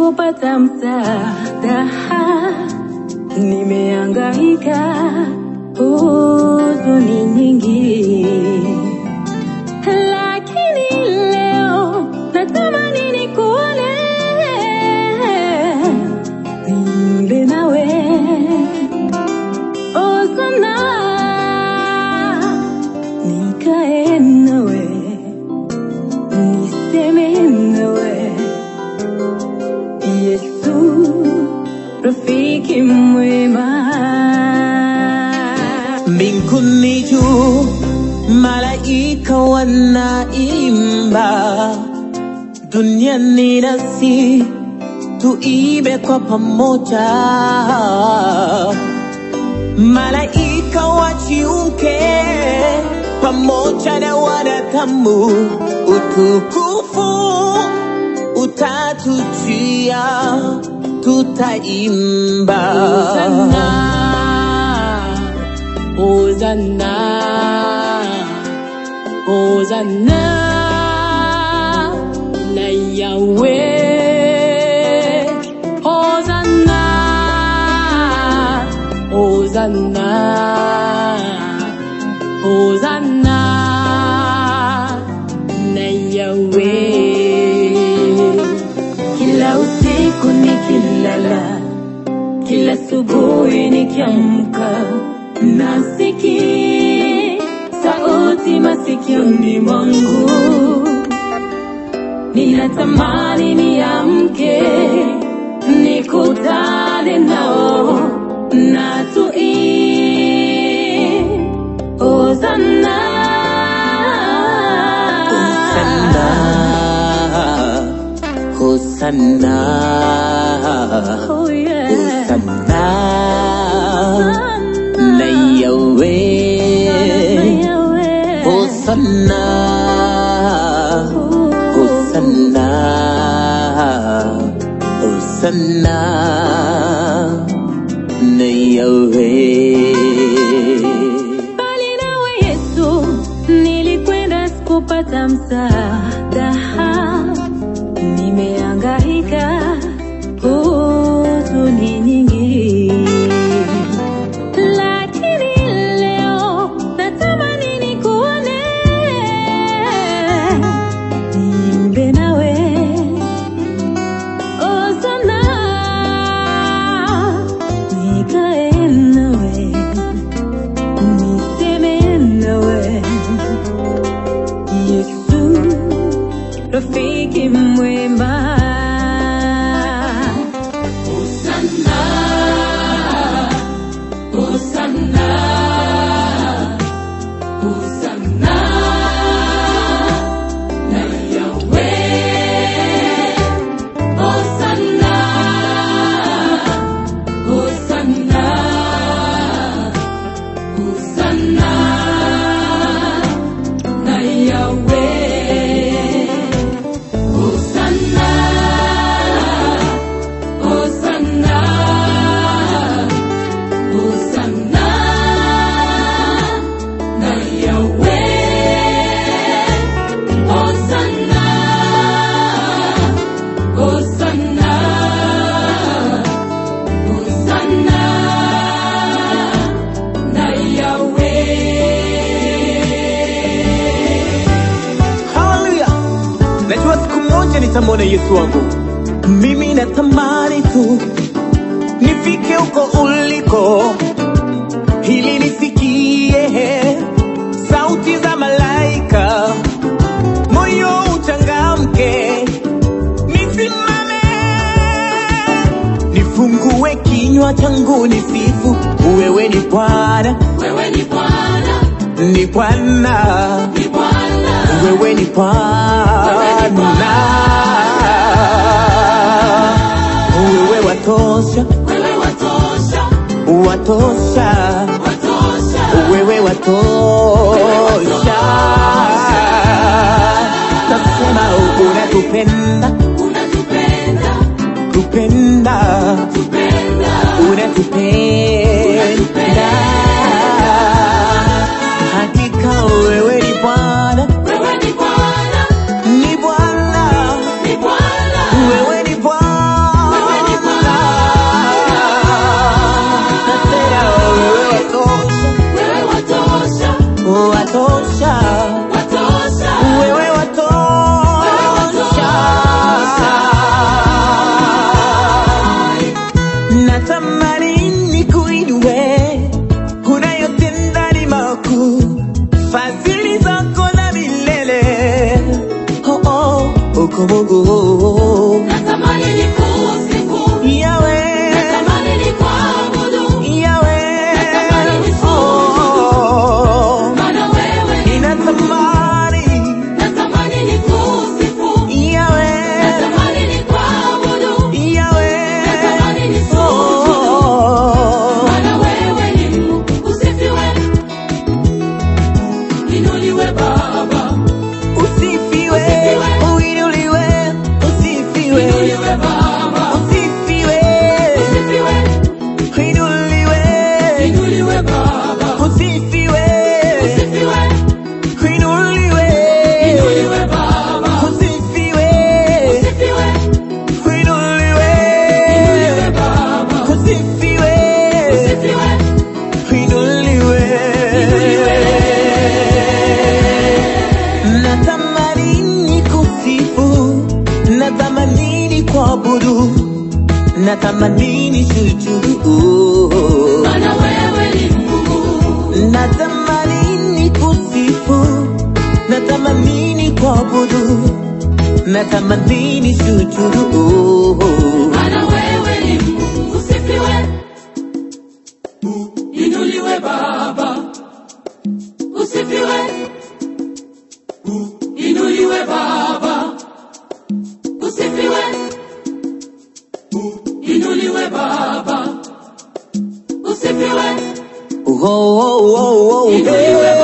sikupata msaada, nimeangaika, huzuni nyingi, rafiki mwema. Mbinguni juu malaika wanaimba, duniani nasi tuibe kwa pamoja. Malaika wajiunge pamoja na wanadamu, utukufu utatujia, tutaimba Hosanna, Hosanna, Hosanna, na Yahweh. Hosanna, Hosanna, Hosanna, asubuhi nikiamka nasikia sauti masikioni mwangu, ninatamani niamke nikutane nao na tui Hosanna. Hosanna. Hosanna, na Yahweh. Hosanna, Hosanna, rafiki mwema moja nitamwona Yesu wangu. Mimi natamani tu nifike huko uliko, ili nisikie sauti za malaika, moyo uchangamke, nisimame, nifungue kinywa changu nisifu, wewe ni Bwana, Wewe ni Bwana, ni Bwana. Ni Bwana, wewe ni Bwana, wewe watosha, wewe watosha, watosha, watosha, wewe watosha. Tasema unatupenda, unatupenda, tupenda, tupenda, oh. Natamani shukuru, Maana wewe ni Mungu. natamani kusifu. Natamani kuabudu. Na tamanini Maana Oh oh, oh, oh, hey.